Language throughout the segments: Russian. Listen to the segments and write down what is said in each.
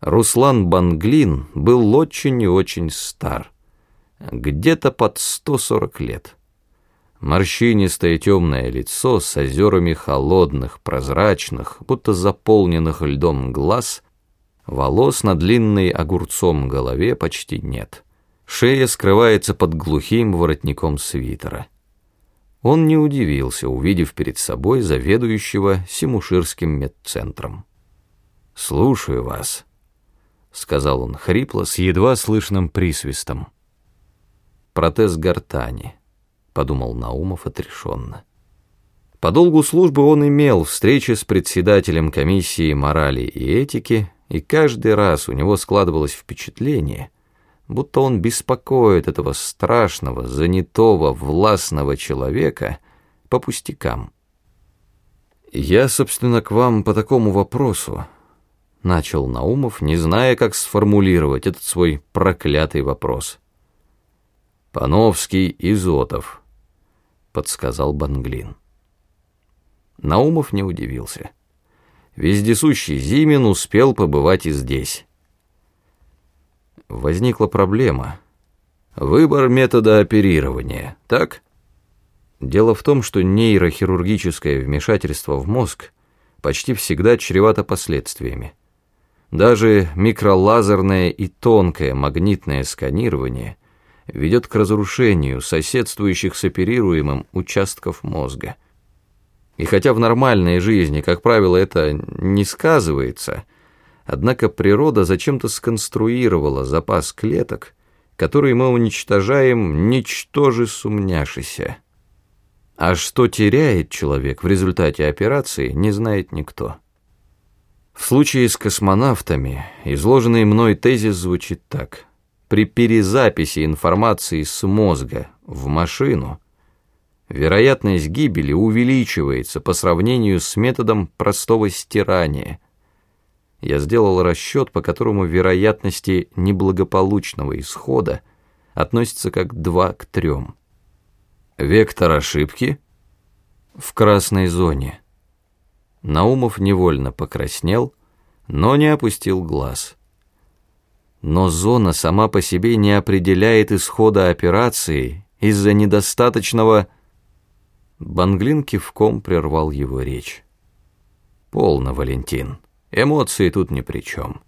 Руслан Банглин был очень и очень стар, где-то под 140 лет. Морщинистое темное лицо с озерами холодных, прозрачных, будто заполненных льдом глаз, волос на длинной огурцом голове почти нет. Шея скрывается под глухим воротником свитера. Он не удивился, увидев перед собой заведующего Симуширским медцентром. «Слушаю вас», — сказал он хрипло, с едва слышным присвистом. «Протез гортани», — подумал Наумов отрешенно. По долгу службы он имел встречи с председателем комиссии морали и этики, и каждый раз у него складывалось впечатление, будто он беспокоит этого страшного, занятого, властного человека по пустякам. «Я, собственно, к вам по такому вопросу», — начал Наумов, не зная, как сформулировать этот свой проклятый вопрос. «Пановский Изотов», — подсказал Банглин. Наумов не удивился. Вездесущий Зимин успел побывать и здесь. Возникла проблема. Выбор метода оперирования, так? Дело в том, что нейрохирургическое вмешательство в мозг почти всегда чревато последствиями. Даже микролазерное и тонкое магнитное сканирование ведет к разрушению соседствующих с оперируемым участков мозга. И хотя в нормальной жизни, как правило, это не сказывается, однако природа зачем-то сконструировала запас клеток, которые мы уничтожаем, ничтоже сумняшися. А что теряет человек в результате операции, не знает никто. В случае с космонавтами изложенный мной тезис звучит так. При перезаписи информации с мозга в машину вероятность гибели увеличивается по сравнению с методом простого стирания. Я сделал расчет, по которому вероятности неблагополучного исхода относятся как 2 к 3. Вектор ошибки в красной зоне – Наумов невольно покраснел, но не опустил глаз. Но зона сама по себе не определяет исхода операции из-за недостаточного... Банглин кивком прервал его речь. «Полно, Валентин. Эмоции тут ни при чем.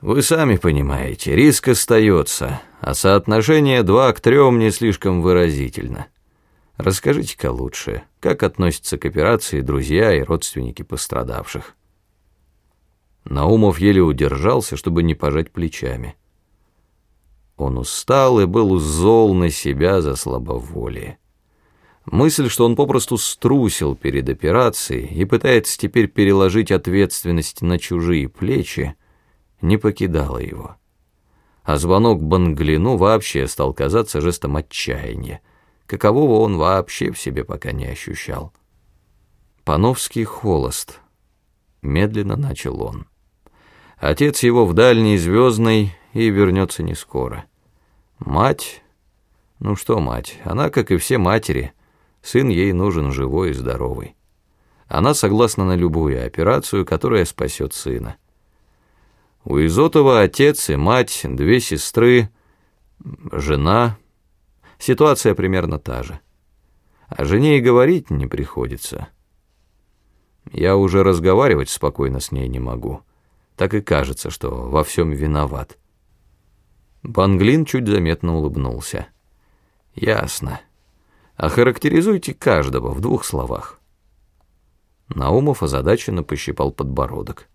Вы сами понимаете, риск остается, а соотношение два к трем не слишком выразительно. Расскажите-ка лучше, как относятся к операции друзья и родственники пострадавших?» Наумов еле удержался, чтобы не пожать плечами. Он устал и был зол на себя за слабоволие. Мысль, что он попросту струсил перед операцией и пытается теперь переложить ответственность на чужие плечи, не покидала его. А звонок Банглину вообще стал казаться жестом отчаяния какового он вообще в себе пока не ощущал. Пановский холост. Медленно начал он. Отец его в дальней звездной и вернется не скоро. Мать... Ну что мать, она, как и все матери, сын ей нужен живой и здоровый. Она согласна на любую операцию, которая спасет сына. У Изотова отец и мать, две сестры, жена, Ситуация примерно та же. О жене и говорить не приходится. Я уже разговаривать спокойно с ней не могу. Так и кажется, что во всем виноват. Банглин чуть заметно улыбнулся. Ясно. Охарактеризуйте каждого в двух словах. Наумов озадаченно пощипал подбородок.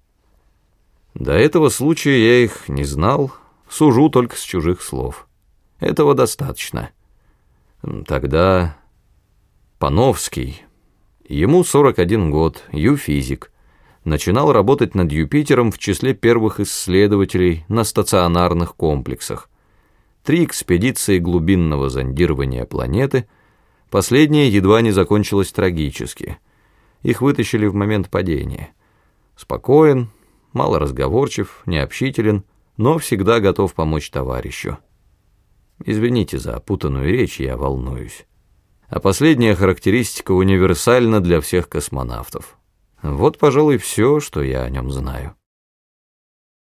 До этого случая я их не знал, сужу только с чужих слов. Этого достаточно. Тогда Пановский, ему 41 год, юфизик, начинал работать над Юпитером в числе первых исследователей на стационарных комплексах. Три экспедиции глубинного зондирования планеты, последняя едва не закончилась трагически. Их вытащили в момент падения. Спокоен, малоразговорчив, необщителен, но всегда готов помочь товарищу. Извините за опутанную речь, я волнуюсь. А последняя характеристика универсальна для всех космонавтов. Вот, пожалуй, все, что я о нем знаю.